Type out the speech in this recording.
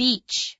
beach.